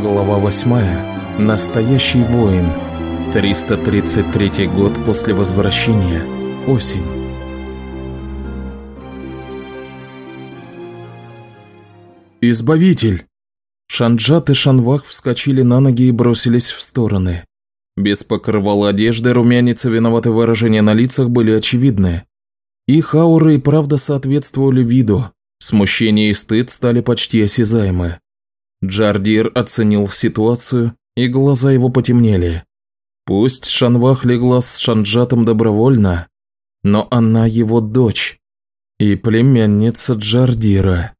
Глава 8. Настоящий воин. 333 год после возвращения. Осень. «Избавитель!» Шанджат и Шанвах вскочили на ноги и бросились в стороны. Без покрывала одежды румянец и виноватое выражение на лицах были очевидны. Их ауры и правда соответствовали виду. Смущение и стыд стали почти осязаемы. Джардир оценил ситуацию, и глаза его потемнели. Пусть Шанвах легла с Шанджатом добровольно, но она его дочь и племянница Джардира.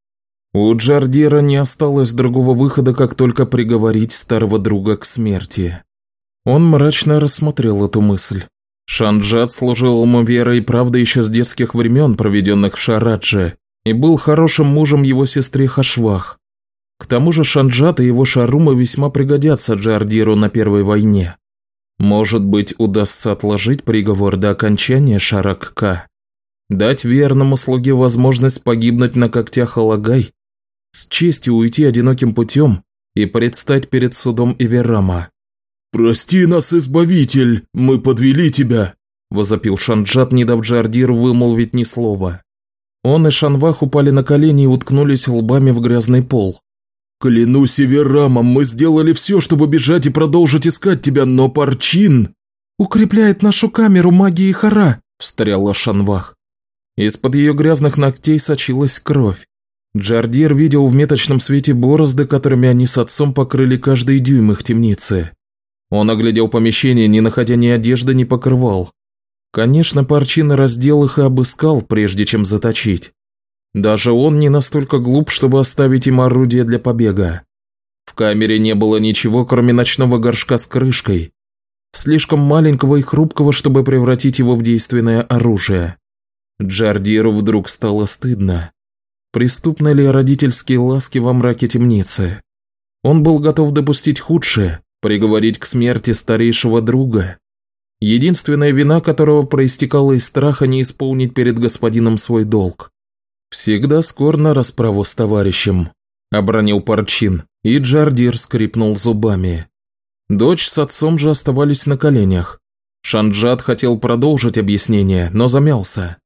У Джардира не осталось другого выхода, как только приговорить старого друга к смерти. Он мрачно рассмотрел эту мысль. Шанджат служил ему верой и правдой еще с детских времен, проведенных в Шарадже, и был хорошим мужем его сестре Хашвах. К тому же Шанджат и его шарумы весьма пригодятся Джардиру на Первой войне. Может быть, удастся отложить приговор до окончания Шаракка? Дать верному слуге возможность погибнуть на когтях Алагай? С честью уйти одиноким путем и предстать перед судом Иверама? «Прости нас, Избавитель, мы подвели тебя!» – возопил Шанджат, не дав Джардиру вымолвить ни слова. Он и Шанвах упали на колени и уткнулись лбами в грязный пол. «Клянусь Эверамом, мы сделали все, чтобы бежать и продолжить искать тебя, но Парчин...» «Укрепляет нашу камеру магии Хара», – встряла Шанвах. Из-под ее грязных ногтей сочилась кровь. Джардир видел в меточном свете борозды, которыми они с отцом покрыли каждый дюйм их темницы. Он оглядел помещение, не находя ни одежды, ни покрывал. Конечно, Парчин раздел их и обыскал, прежде чем заточить. Даже он не настолько глуп, чтобы оставить им орудие для побега. В камере не было ничего, кроме ночного горшка с крышкой, слишком маленького и хрупкого, чтобы превратить его в действенное оружие. Джардиру вдруг стало стыдно. Преступны ли родительские ласки во мраке темницы? Он был готов допустить худшее, приговорить к смерти старейшего друга, единственная вина которого проистекала из страха не исполнить перед господином свой долг. «Всегда скор на расправу с товарищем», – обронил Парчин, и Джардир скрипнул зубами. Дочь с отцом же оставались на коленях. Шанджат хотел продолжить объяснение, но замялся.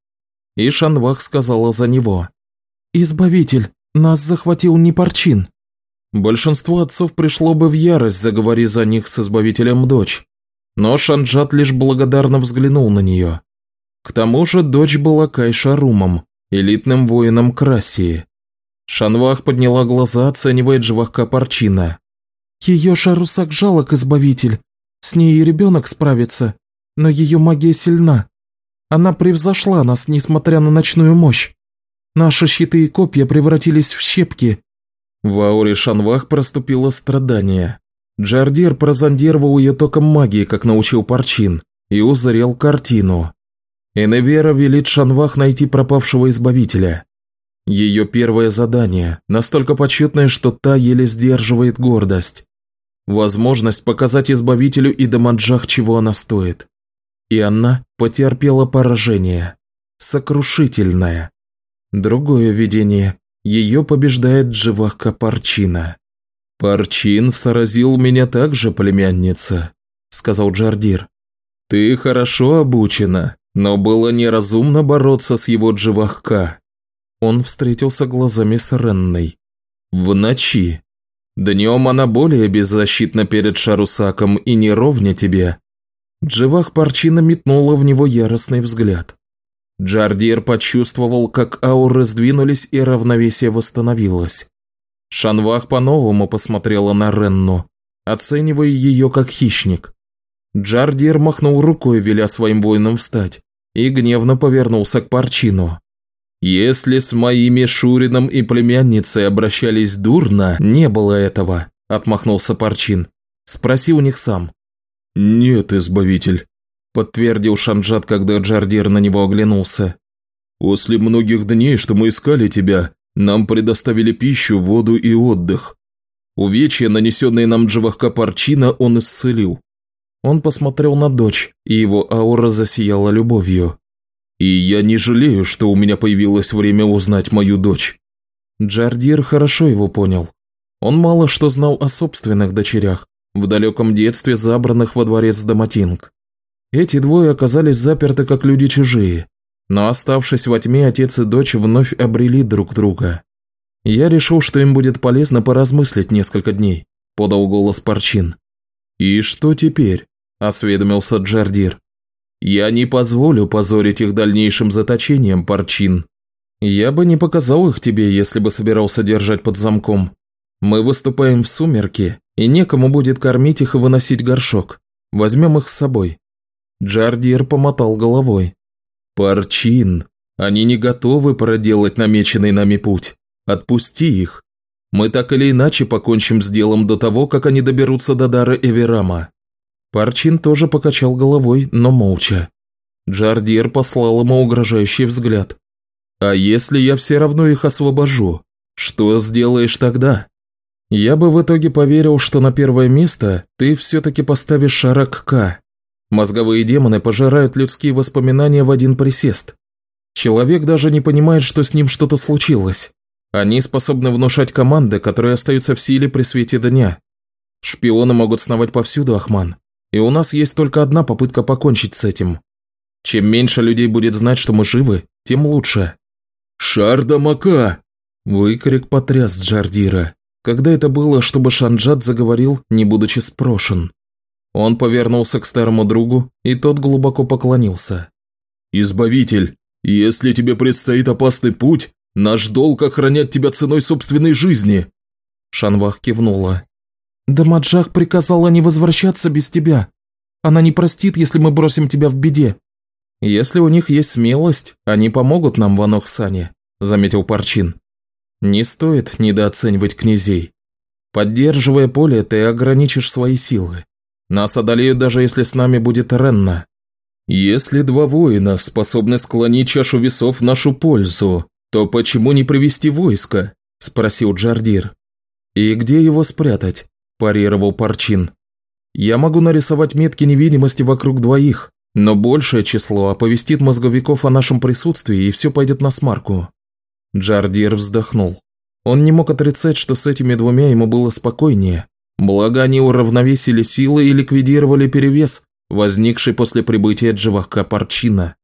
И Шанвах сказала за него. «Избавитель, нас захватил не Парчин». Большинство отцов пришло бы в ярость, заговори за них с Избавителем дочь. Но Шанджат лишь благодарно взглянул на нее. К тому же дочь была Кайшарумом, элитным воином Красии. Шанвах подняла глаза, оценивая Дживахка Парчина. «Ее Шарусак жалок, избавитель. С ней и ребенок справится, но ее магия сильна. Она превзошла нас, несмотря на ночную мощь. Наши щиты и копья превратились в щепки». В ауре Шанвах проступило страдание. Джардир прозондировал ее током магии, как научил Парчин, и узрел картину. Эневера велит Шанвах найти пропавшего избавителя. Ее первое задание, настолько почетное, что та еле сдерживает гордость. Возможность показать избавителю и Дамаджах, чего она стоит. И она потерпела поражение. Сокрушительное. Другое видение. Ее побеждает Дживахка Парчина. «Парчин сразил меня также, племянница», – сказал Джардир. «Ты хорошо обучена, но было неразумно бороться с его дживахка. Он встретился глазами с Ренной. В ночи. Днем она более беззащитна перед Шарусаком и не тебе. Дживах Парчина метнула в него яростный взгляд. Джардир почувствовал, как ауры сдвинулись и равновесие восстановилось. Шанвах по-новому посмотрела на Ренну, оценивая ее как хищник. Джардир махнул рукой, веля своим воинам встать и гневно повернулся к Парчину. «Если с моими Шурином и племянницей обращались дурно, не было этого», – отмахнулся Парчин. «Спроси у них сам». «Нет, Избавитель», – подтвердил Шанджат, когда Джардир на него оглянулся. «После многих дней, что мы искали тебя, нам предоставили пищу, воду и отдых. Увечья, нанесенные нам Джавахка Парчина, он исцелил. Он посмотрел на дочь, и его аура засияла любовью. «И я не жалею, что у меня появилось время узнать мою дочь». Джардир хорошо его понял. Он мало что знал о собственных дочерях, в далеком детстве забранных во дворец Доматинг. Эти двое оказались заперты как люди чужие, но оставшись во тьме, отец и дочь вновь обрели друг друга. Я решил, что им будет полезно поразмыслить несколько дней, подал голос Парчин. «И что теперь?» – осведомился Джардир. «Я не позволю позорить их дальнейшим заточением, Парчин. Я бы не показал их тебе, если бы собирался держать под замком. Мы выступаем в сумерки, и некому будет кормить их и выносить горшок. Возьмем их с собой». Джардир помотал головой. «Парчин, они не готовы проделать намеченный нами путь. Отпусти их. Мы так или иначе покончим с делом до того, как они доберутся до дара Эверама». Парчин тоже покачал головой, но молча. Джардир послал ему угрожающий взгляд. «А если я все равно их освобожу? Что сделаешь тогда?» «Я бы в итоге поверил, что на первое место ты все-таки поставишь Шарак К. Мозговые демоны пожирают людские воспоминания в один присест. Человек даже не понимает, что с ним что-то случилось. Они способны внушать команды, которые остаются в силе при свете дня. Шпионы могут сновать повсюду, Ахман. И у нас есть только одна попытка покончить с этим. Чем меньше людей будет знать, что мы живы, тем лучше. «Шарда Мака!» Выкрик потряс Джардира. Когда это было, чтобы Шанджат заговорил, не будучи спрошен. Он повернулся к старому другу, и тот глубоко поклонился. «Избавитель, если тебе предстоит опасный путь, наш долг охранять тебя ценой собственной жизни!» Шанвах кивнула. «Дамаджах приказала не возвращаться без тебя. Она не простит, если мы бросим тебя в беде». «Если у них есть смелость, они помогут нам в Анохсане», – заметил Парчин. «Не стоит недооценивать князей. Поддерживая поле, ты ограничишь свои силы. Нас одолеют, даже если с нами будет Ренна. Если два воина способны склонить чашу весов в нашу пользу, то почему не привести войско?» – спросил Джардир. «И где его спрятать?» – парировал Парчин. «Я могу нарисовать метки невидимости вокруг двоих, но большее число оповестит мозговиков о нашем присутствии, и все пойдет на смарку». Джардир вздохнул. Он не мог отрицать, что с этими двумя ему было спокойнее, Благо они уравновесили силы и ликвидировали перевес, возникший после прибытия Джавахка Парчина.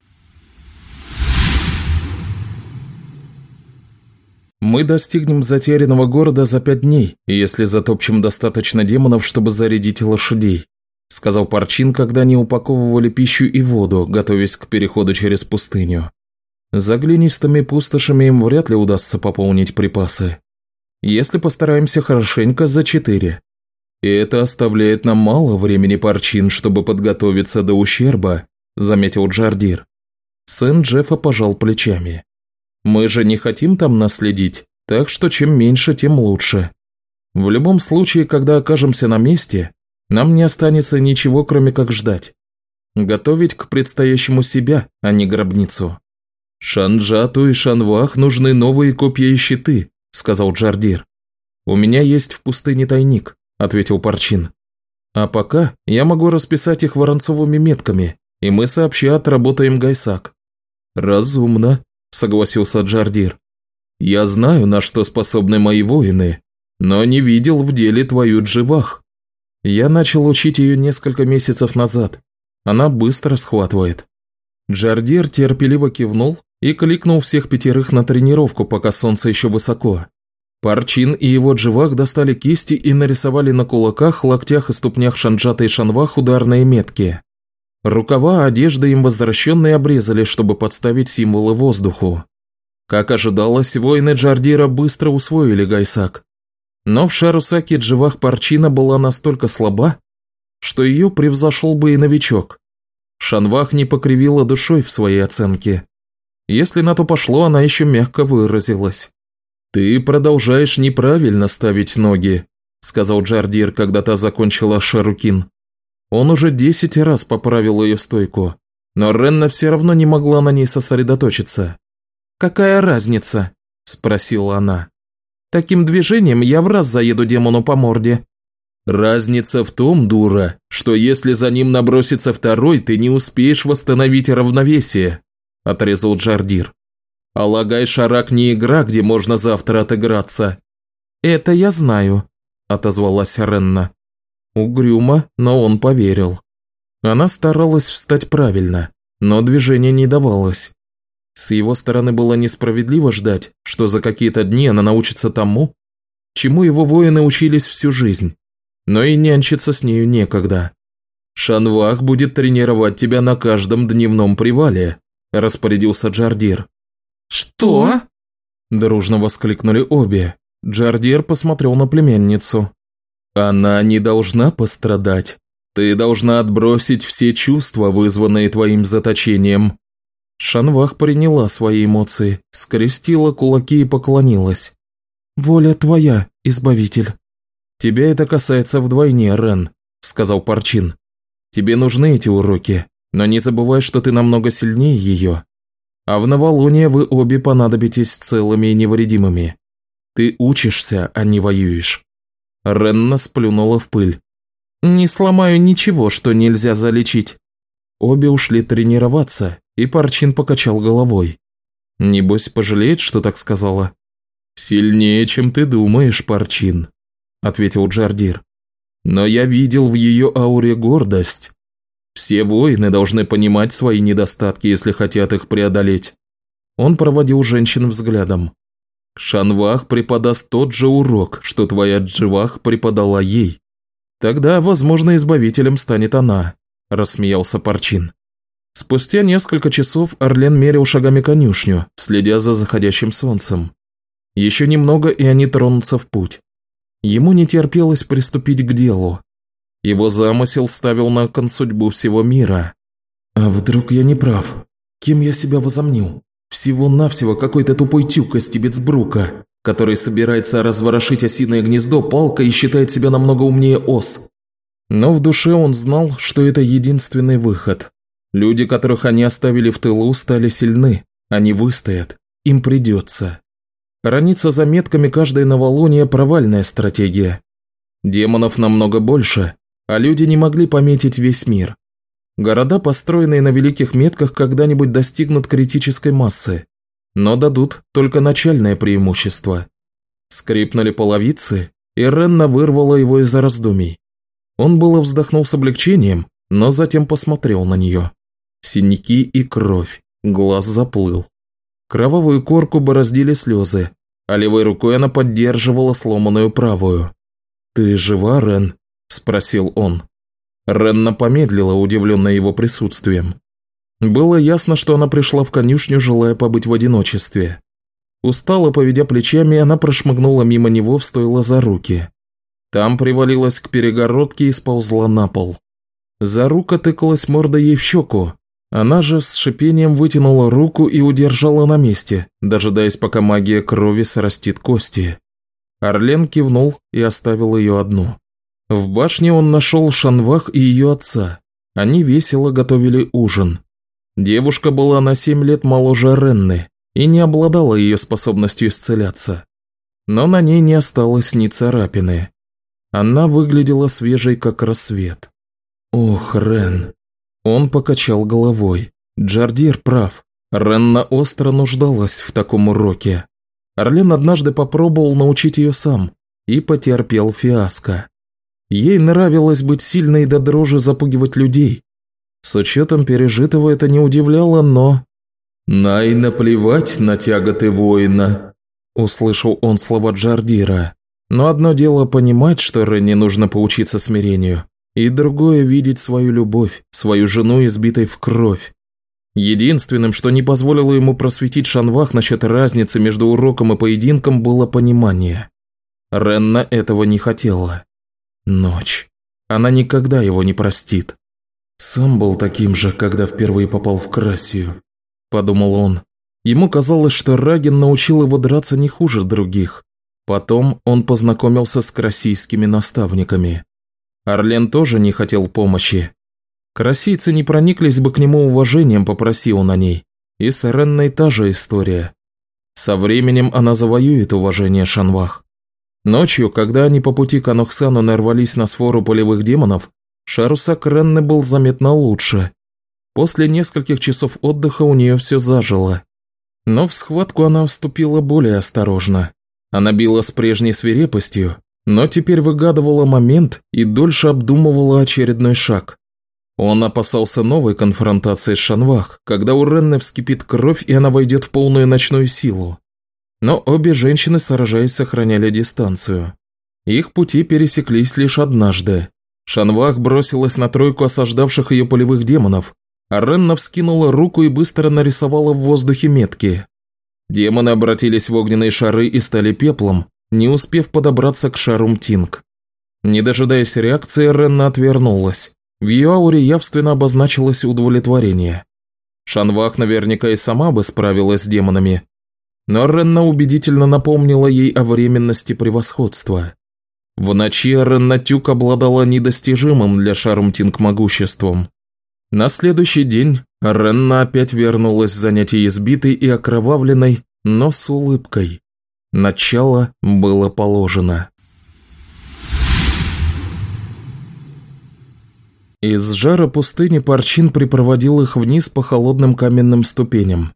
Мы достигнем затерянного города за пять дней, если затопчем достаточно демонов, чтобы зарядить лошадей», – сказал Парчин, когда они упаковывали пищу и воду, готовясь к переходу через пустыню. За глинистыми пустошами им вряд ли удастся пополнить припасы. Если постараемся хорошенько, за четыре. И это оставляет нам мало времени парчин, чтобы подготовиться до ущерба», – заметил Джардир. Сын Джеффа пожал плечами. «Мы же не хотим там наследить, так что чем меньше, тем лучше. В любом случае, когда окажемся на месте, нам не останется ничего, кроме как ждать. Готовить к предстоящему себя, а не гробницу». «Шанджату и Шанвах нужны новые копья и щиты», – сказал Джардир. «У меня есть в пустыне тайник. – ответил Парчин. «А пока я могу расписать их воронцовыми метками, и мы сообща отработаем гайсак». «Разумно», – согласился Джардир. «Я знаю, на что способны мои воины, но не видел в деле твою дживах. Я начал учить ее несколько месяцев назад. Она быстро схватывает». Джардир терпеливо кивнул и кликнул всех пятерых на тренировку, пока солнце еще высоко. Парчин и его дживах достали кисти и нарисовали на кулаках, локтях и ступнях Шанджата и Шанвах ударные метки. Рукава одежды им возвращенные обрезали, чтобы подставить символы воздуху. Как ожидалось, воины Джардира быстро усвоили Гайсак. Но в Шарусаке дживах Парчина была настолько слаба, что ее превзошел бы и новичок. Шанвах не покривила душой в своей оценке. Если на то пошло, она еще мягко выразилась. «Ты продолжаешь неправильно ставить ноги», – сказал Джардир, когда та закончила Шарукин. Он уже десять раз поправил ее стойку, но Ренна все равно не могла на ней сосредоточиться. «Какая разница?» – спросила она. «Таким движением я в раз заеду демону по морде». «Разница в том, дура, что если за ним набросится второй, ты не успеешь восстановить равновесие», – отрезал Джардир. Алагай-Шарак не игра, где можно завтра отыграться. Это я знаю, – отозвалась Ренна. Угрюмо, но он поверил. Она старалась встать правильно, но движение не давалось. С его стороны было несправедливо ждать, что за какие-то дни она научится тому, чему его воины учились всю жизнь, но и нянчиться с нею некогда. «Шанвах будет тренировать тебя на каждом дневном привале», – распорядился Джардир. «Что?» – дружно воскликнули обе. Джардир посмотрел на племянницу. «Она не должна пострадать. Ты должна отбросить все чувства, вызванные твоим заточением». Шанвах приняла свои эмоции, скрестила кулаки и поклонилась. «Воля твоя, избавитель». «Тебя это касается вдвойне, Рен», – сказал Парчин. «Тебе нужны эти уроки, но не забывай, что ты намного сильнее ее. А в новолуние вы обе понадобитесь целыми и невредимыми. Ты учишься, а не воюешь». Ренна сплюнула в пыль. «Не сломаю ничего, что нельзя залечить». Обе ушли тренироваться, и Парчин покачал головой. «Небось, пожалеет, что так сказала?» «Сильнее, чем ты думаешь, Парчин», – ответил Джардир. «Но я видел в ее ауре гордость. Все воины должны понимать свои недостатки, если хотят их преодолеть». Он проводил женщин взглядом. Шанвах преподаст тот же урок, что твоя Дживах преподала ей. Тогда, возможно, избавителем станет она», – рассмеялся Парчин. Спустя несколько часов Орлен мерил шагами конюшню, следя за заходящим солнцем. Еще немного, и они тронутся в путь. Ему не терпелось приступить к делу. Его замысел ставил на кон судьбу всего мира. «А вдруг я не прав? Кем я себя возомнил? Всего-навсего какой-то тупой тюк из Тибетсбрука, который собирается разворошить осиное гнездо палкой и считает себя намного умнее ос. Но в душе он знал, что это единственный выход. Люди, которых они оставили в тылу, стали сильны. Они выстоят. Им придется. Храниться за метками каждой новолуния – провальная стратегия. Демонов намного больше, а люди не могли пометить весь мир. Города, построенные на великих метках, когда-нибудь достигнут критической массы, но дадут только начальное преимущество. Скрипнули половицы, и Ренна вырвала его из раздумий. Он было вздохнул с облегчением, но затем посмотрел на нее. Синяки и кровь, глаз заплыл. Кровавую корку бороздили слезы, а левой рукой она поддерживала сломанную правую. «Ты жива, Рен?» – спросил он. Ренна помедлила, удивленная его присутствием. Было ясно, что она пришла в конюшню, желая побыть в одиночестве. Устало поведя плечами, она прошмыгнула мимо него, встояла за руки. Там привалилась к перегородке и сползла на пол. Зарука тыкалась мордой ей в щеку. Она же с шипением вытянула руку и удержала на месте, дожидаясь, пока магия крови срастит кости. Орлен кивнул и оставил ее одну. В башне он нашел Шанвах и ее отца. Они весело готовили ужин. Девушка была на семь лет моложе Ренны и не обладала ее способностью исцеляться. Но на ней не осталось ни царапины. Она выглядела свежей, как рассвет. «Ох, Рен!» Он покачал головой. Джардир прав. Ренна остро нуждалась в таком уроке. Орлен однажды попробовал научить ее сам и потерпел фиаско. Ей нравилось быть сильной до дрожи запугивать людей. С учетом пережитого это не удивляло, но... «Най наплевать на тяготы воина», – услышал он слова Джардира. Но одно дело понимать, что Ренни нужно поучиться смирению, и другое – видеть свою любовь, свою жену избитой в кровь. Единственным, что не позволило ему просветить Шанвах насчет разницы между уроком и поединком, было понимание. Ренна этого не хотела. Ночь. Она никогда его не простит. Сам был таким же, когда впервые попал в Красию, подумал он. Ему казалось, что Рагин научил его драться не хуже других. Потом он познакомился с красийскими наставниками. Орлен тоже не хотел помощи. Красийцы не прониклись бы к нему уважением, попроси он о ней. И с Ренной та же история. Со временем она завоюет уважение Шанвах. Ночью, когда они по пути к Анухсану нарвались на свору полевых демонов, Шарусак Ренны был заметно лучше. После нескольких часов отдыха у нее все зажило. Но в схватку она вступила более осторожно. Она била с прежней свирепостью, но теперь выгадывала момент и дольше обдумывала очередной шаг. Он опасался новой конфронтации с Шанвах, когда у Ренны вскипит кровь и она войдет в полную ночную силу. Но обе женщины, сражаясь, сохраняли дистанцию. Их пути пересеклись лишь однажды. Шанвах бросилась на тройку осаждавших ее полевых демонов, а Ренна вскинула руку и быстро нарисовала в воздухе метки. Демоны обратились в огненные шары и стали пеплом, не успев подобраться к шару Мтинг. Не дожидаясь реакции, Ренна отвернулась. В ее ауре явственно обозначилось удовлетворение. Шанвах наверняка и сама бы справилась с демонами. Но Ренна убедительно напомнила ей о временности превосходства. В ночи Ренна Тюк обладала недостижимым для Шарумтинг могуществом. На следующий день Ренна опять вернулась с занятий избитой и окровавленной, но с улыбкой. Начало было положено. Из жара пустыни Парчин припроводил их вниз по холодным каменным ступеням.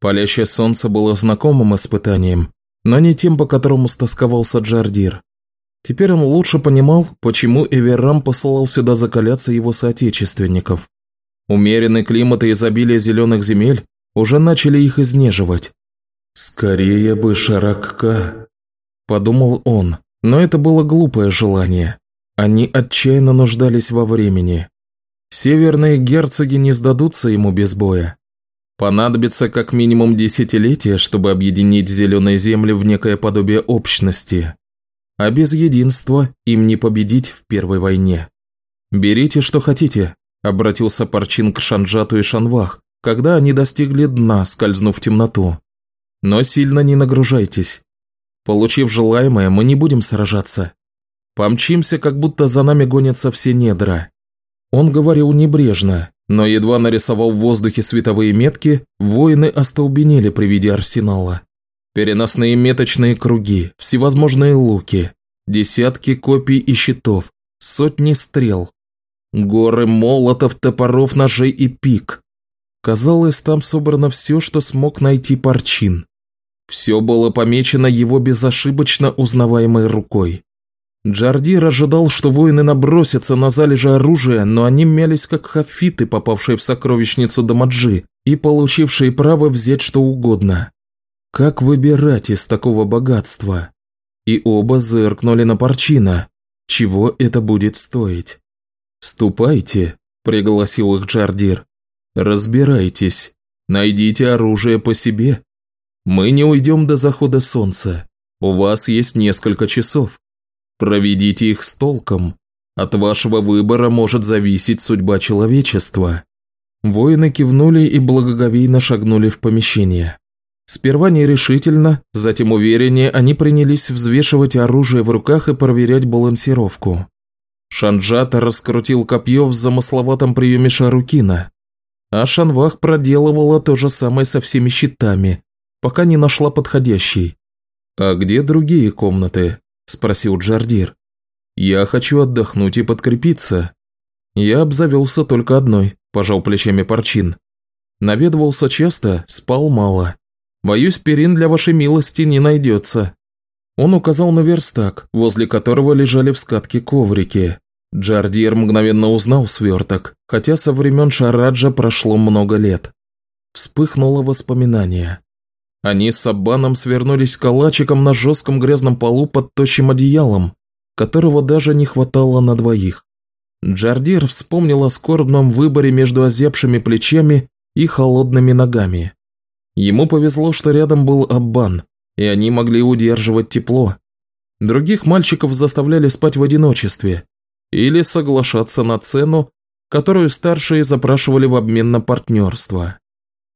Палящее солнце было знакомым испытанием, но не тем, по которому стосковался Джардир. Теперь он лучше понимал, почему Эверрам посылал сюда закаляться его соотечественников. Умеренный климат и изобилие зеленых земель уже начали их изнеживать. «Скорее бы Шаракка», – подумал он, но это было глупое желание. Они отчаянно нуждались во времени. Северные герцоги не сдадутся ему без боя. Понадобится как минимум десятилетия, чтобы объединить зеленые земли в некое подобие общности. А без единства им не победить в первой войне. «Берите, что хотите», Обратился Парчин к Шанжату и Шанвах, когда они достигли дна, скользнув в темноту. Но сильно не нагружайтесь. Получив желаемое, мы не будем сражаться. Помчимся, как будто за нами гонятся все недра. Он говорил небрежно, но едва нарисовал в воздухе световые метки, воины остолбенели при виде арсенала. Переносные меточные круги, всевозможные луки, десятки копий и щитов, сотни стрел, Горы молотов, топоров, ножей и пик. Казалось, там собрано все, что смог найти Парчин. Все было помечено его безошибочно узнаваемой рукой. Джардир ожидал, что воины набросятся на залежи оружия, но они мялись как хафиты, попавшие в сокровищницу Дамаджи и получившие право взять что угодно. Как выбирать из такого богатства? И оба зыркнули на Парчина. Чего это будет стоить? «Ступайте», – пригласил их Джардир. «Разбирайтесь, найдите оружие по себе. Мы не уйдем до захода солнца. У вас есть несколько часов. Проведите их с толком. От вашего выбора может зависеть судьба человечества». Воины кивнули и благоговейно шагнули в помещение. Сперва нерешительно, затем увереннее они принялись взвешивать оружие в руках и проверять балансировку. Шанджата раскрутил копье в замысловатом приеме Шарукина, а Шанвах проделывала то же самое со всеми щитами, пока не нашла подходящий. «А где другие комнаты?» – спросил Джардир. «Я хочу отдохнуть и подкрепиться». «Я обзавелся только одной», – пожал плечами Парчин. «Наведывался часто, спал мало. Боюсь, перин для вашей милости не найдется». Он указал на верстак, возле которого лежали в скатке коврики. Джардир мгновенно узнал сверток, хотя со времен Шараджа прошло много лет. Вспыхнуло воспоминание. Они с Аббаном свернулись калачиком на жестком грязном полу под тощим одеялом, которого даже не хватало на двоих. Джардир вспомнил о скорбном выборе между озябшими плечами и холодными ногами. Ему повезло, что рядом был Аббан, и они могли удерживать тепло. Других мальчиков заставляли спать в одиночестве или соглашаться на цену, которую старшие запрашивали в обмен на партнерство.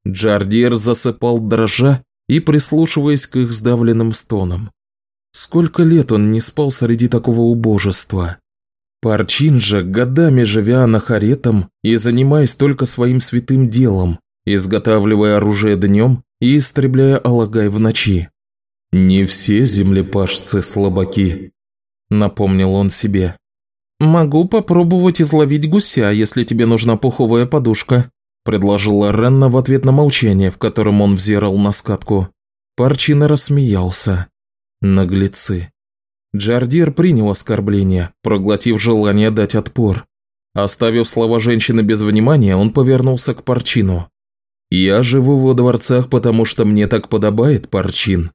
Джардир засыпал дрожа и прислушиваясь к их сдавленным стонам. Сколько лет он не спал среди такого убожества. Парчин же, годами живя анахаретом и занимаясь только своим святым делом, изготавливая оружие днем и истребляя Алагай в ночи. «Не все землепашцы слабаки», – напомнил он себе. «Могу попробовать изловить гуся, если тебе нужна пуховая подушка», – предложила Ренна в ответ на молчание, в котором он взирал на скатку. Парчина рассмеялся. Наглецы. Джардир принял оскорбление, проглотив желание дать отпор. Оставив слова женщины без внимания, он повернулся к Парчину. «Я живу во дворцах, потому что мне так подобает, Парчин.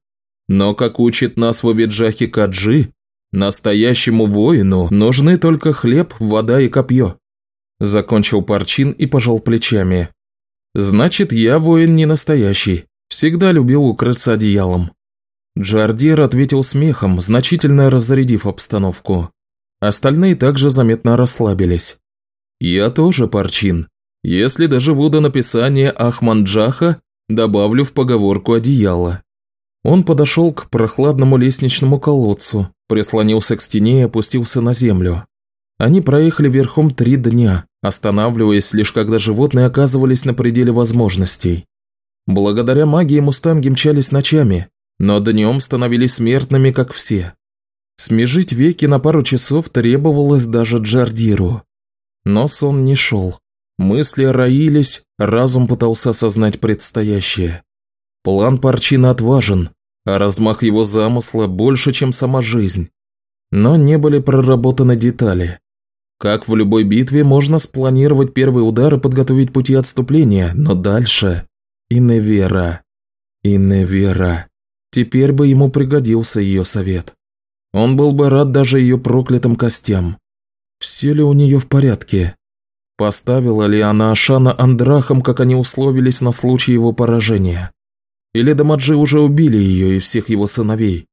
Но, как учит нас в Авиджахе Каджи, настоящему воину нужны только хлеб, вода и копье». Закончил Парчин и пожал плечами. «Значит, я воин не настоящий. Всегда любил укрыться одеялом». Джардир ответил смехом, значительно разрядив обстановку. Остальные также заметно расслабились. «Я тоже парчин. Если доживу до написания Ахманджаха, добавлю в поговорку одеяло». Он подошел к прохладному лестничному колодцу, прислонился к стене и опустился на землю. Они проехали верхом три дня, останавливаясь лишь когда животные оказывались на пределе возможностей. Благодаря магии мустанги мчались ночами, но днем становились смертными, как все. Смежить веки на пару часов требовалось даже Джардиру. Но сон не шел. Мысли роились, разум пытался осознать предстоящее. План Парчина отважен, а размах его замысла больше, чем сама жизнь. Но не были проработаны детали. Как в любой битве, можно спланировать первый удар и подготовить пути отступления, но дальше... Иневера. Иневера. Теперь бы ему пригодился ее совет. Он был бы рад даже ее проклятым костям. Все ли у нее в порядке? Поставила ли она Ашана Андрахом, как они условились на случай его поражения? Или Дамаджи уже убили ее и всех его сыновей?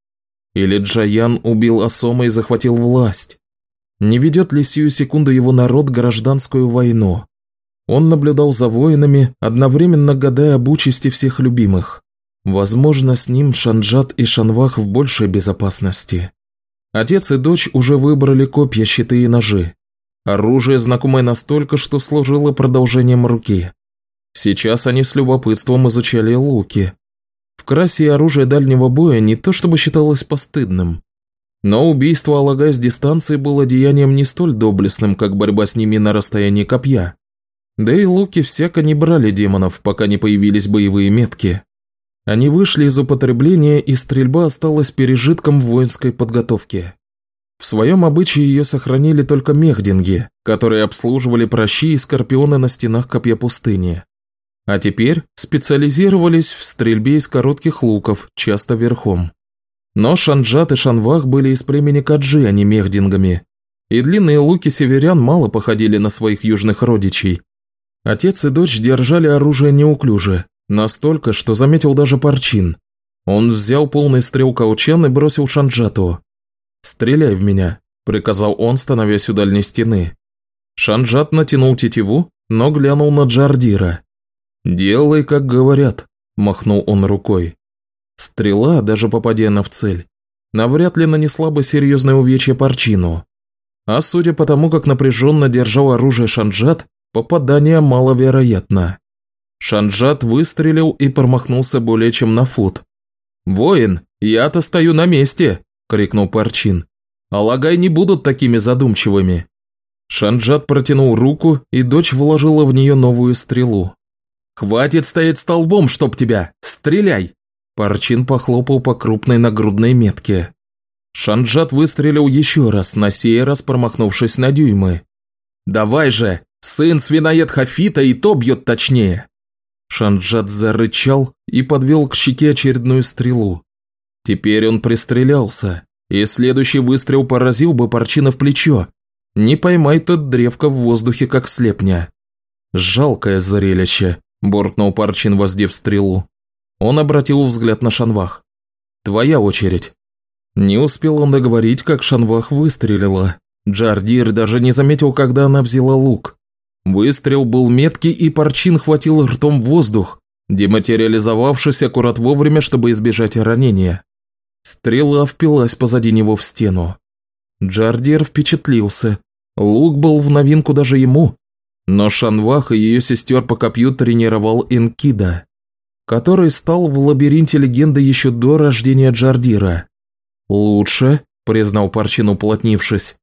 Или Джаян убил Асома и захватил власть? Не ведет ли сию секунду его народ гражданскую войну? Он наблюдал за воинами, одновременно гадая об участи всех любимых. Возможно, с ним Шанджат и Шанвах в большей безопасности. Отец и дочь уже выбрали копья, щиты и ножи. Оружие, знакомое настолько, что служило продолжением руки. Сейчас они с любопытством изучали луки. В красе оружие дальнего боя не то чтобы считалось постыдным. Но убийство Алага с дистанции было деянием не столь доблестным, как борьба с ними на расстоянии копья. Да и луки всяко не брали демонов, пока не появились боевые метки. Они вышли из употребления, и стрельба осталась пережитком воинской подготовки. В своем обычае ее сохранили только мехдинги, которые обслуживали прощи и скорпионы на стенах копья пустыни. А теперь специализировались в стрельбе из коротких луков, часто верхом. Но Шанджат и Шанвах были из племени Каджи, а не мехдингами, и длинные луки северян мало походили на своих южных родичей. Отец и дочь держали оружие неуклюже, Настолько, что заметил даже Парчин. Он взял полный стрел каучан и бросил Шанджату. «Стреляй в меня», – приказал он, становясь у дальней стены. Шанджат натянул тетиву, но глянул на Джардира. «Делай, как говорят», – махнул он рукой. Стрела, даже попадя на в цель, навряд ли нанесла бы серьезное увечье Парчину. А судя по тому, как напряженно держал оружие Шанджат, попадание маловероятно. Шанджат выстрелил и промахнулся более чем на фут. «Воин, я-то стою на месте!» – крикнул Парчин. «Алагай не будут такими задумчивыми!» Шанджат протянул руку, и дочь вложила в нее новую стрелу. «Хватит стоять столбом, чтоб тебя! Стреляй!» Парчин похлопал по крупной нагрудной метке. Шанджат выстрелил еще раз, на сей раз промахнувшись на дюймы. «Давай же! Сын свиноед Хафита и то бьет точнее!» Шанджат зарычал и подвел к щеке очередную стрелу. Теперь он пристрелялся, и следующий выстрел поразил бы Парчина в плечо. Не поймай тот древко в воздухе, как слепня. «Жалкое зрелище», – буркнул Парчин, воздев стрелу. Он обратил взгляд на Шанвах. «Твоя очередь». Не успел он договорить, как Шанвах выстрелила. Джардир даже не заметил, когда она взяла лук. Выстрел был меткий, и Парчин хватил ртом воздух, дематериализовавшись аккурат вовремя, чтобы избежать ранения. Стрела впилась позади него в стену. Джардир впечатлился. Лук был в новинку даже ему. Но Шанвах и ее сестер по копью тренировал Инкида, который стал в лабиринте легенды еще до рождения Джардира. «Лучше», – признал Парчин, уплотнившись.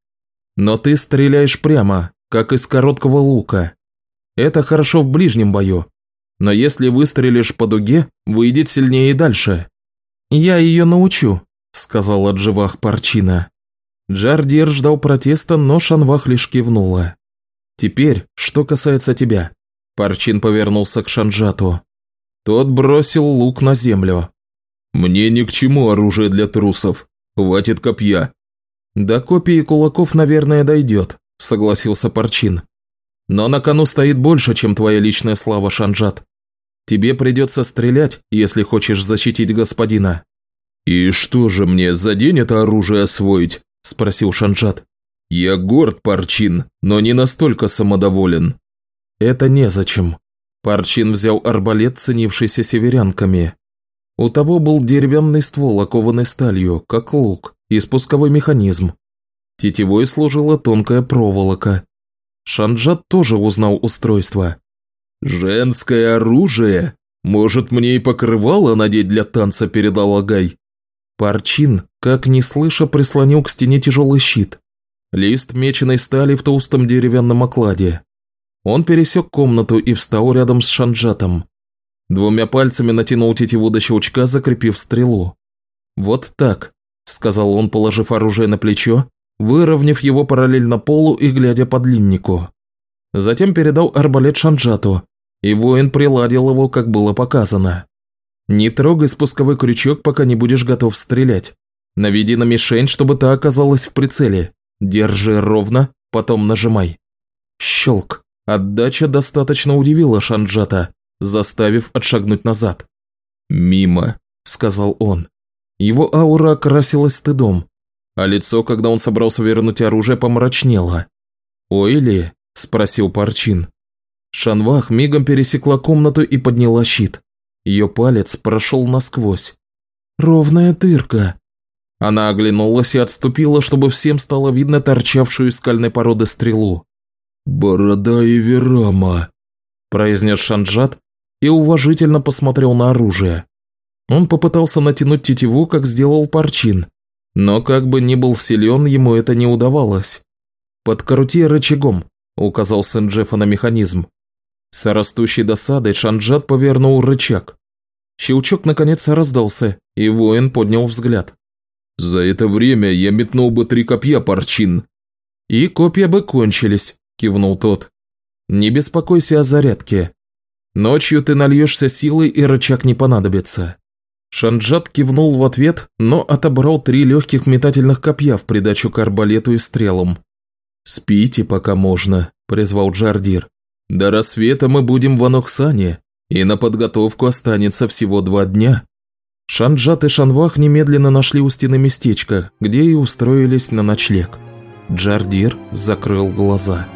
«Но ты стреляешь прямо, как из короткого лука. Это хорошо в ближнем бою, но если выстрелишь по дуге, выйдет сильнее и дальше. «Я ее научу», – сказала Дживах Парчина. Джардир ждал протеста, но Шанвах лишь кивнула. «Теперь, что касается тебя». Парчин повернулся к Шанджату. Тот бросил лук на землю. «Мне ни к чему оружие для трусов. Хватит копья». «До копии кулаков, наверное, дойдет», – согласился Парчин. «Но на кону стоит больше, чем твоя личная слава, Шанджат. Тебе придется стрелять, если хочешь защитить господина». «И что же мне, за день это оружие освоить?» – спросил Шанджат. «Я горд, Парчин, но не настолько самодоволен». «Это незачем». Парчин взял арбалет, ценившийся северянками. У того был деревянный ствол, окованный сталью, как лук, и спусковой механизм. Тетевой служила тонкая проволока. Шанджат тоже узнал устройство. «Женское оружие? Может, мне и покрывало надеть для танца перед Алагай?» Парчин, как не слыша, прислонил к стене тяжелый щит. Лист меченой стали в толстом деревянном окладе. Он пересек комнату и встал рядом с Шанджатом. Двумя пальцами натянул тетиву до щелчка, закрепив стрелу. «Вот так», – сказал он, положив оружие на плечо, выровняв его параллельно полу и глядя по длиннику. Затем передал арбалет Шанджату, и воин приладил его, как было показано. «Не трогай спусковой крючок, пока не будешь готов стрелять. Наведи на мишень, чтобы та оказалась в прицеле. Держи ровно, потом нажимай». Щелк. Отдача достаточно удивила Шанджата, заставив отшагнуть назад. «Мимо», – сказал он. Его аура окрасилась стыдом, а лицо, когда он собрался вернуть оружие, помрачнело. «Ой ли?» – спросил Парчин. Шанвах мигом пересекла комнату и подняла щит. Ее палец прошел насквозь. «Ровная дырка». Она оглянулась и отступила, чтобы всем стало видно торчавшую из скальной породы стрелу. «Борода и Верама», – произнес Шанджат и уважительно посмотрел на оружие. Он попытался натянуть тетиву, как сделал Парчин, но как бы ни был силен, ему это не удавалось. «Подкрути рычагом», – указал Сен-Джеффа на механизм. С растущей досадой Шанджат повернул рычаг. Щелчок наконец раздался, и воин поднял взгляд. «За это время я метнул бы три копья, Парчин». «И копья бы кончились», – кивнул тот. «Не беспокойся о зарядке. Ночью ты нальешься силой, и рычаг не понадобится». Шанджат кивнул в ответ, но отобрал три легких метательных копья в придачу к арбалету и стрелам. «Спите, пока можно», – призвал Джардир. До рассвета мы будем в Аноксане, и на подготовку останется всего два дня. Шанджат и Шанвах немедленно нашли у стены местечко, где и устроились на ночлег. Джардир закрыл глаза.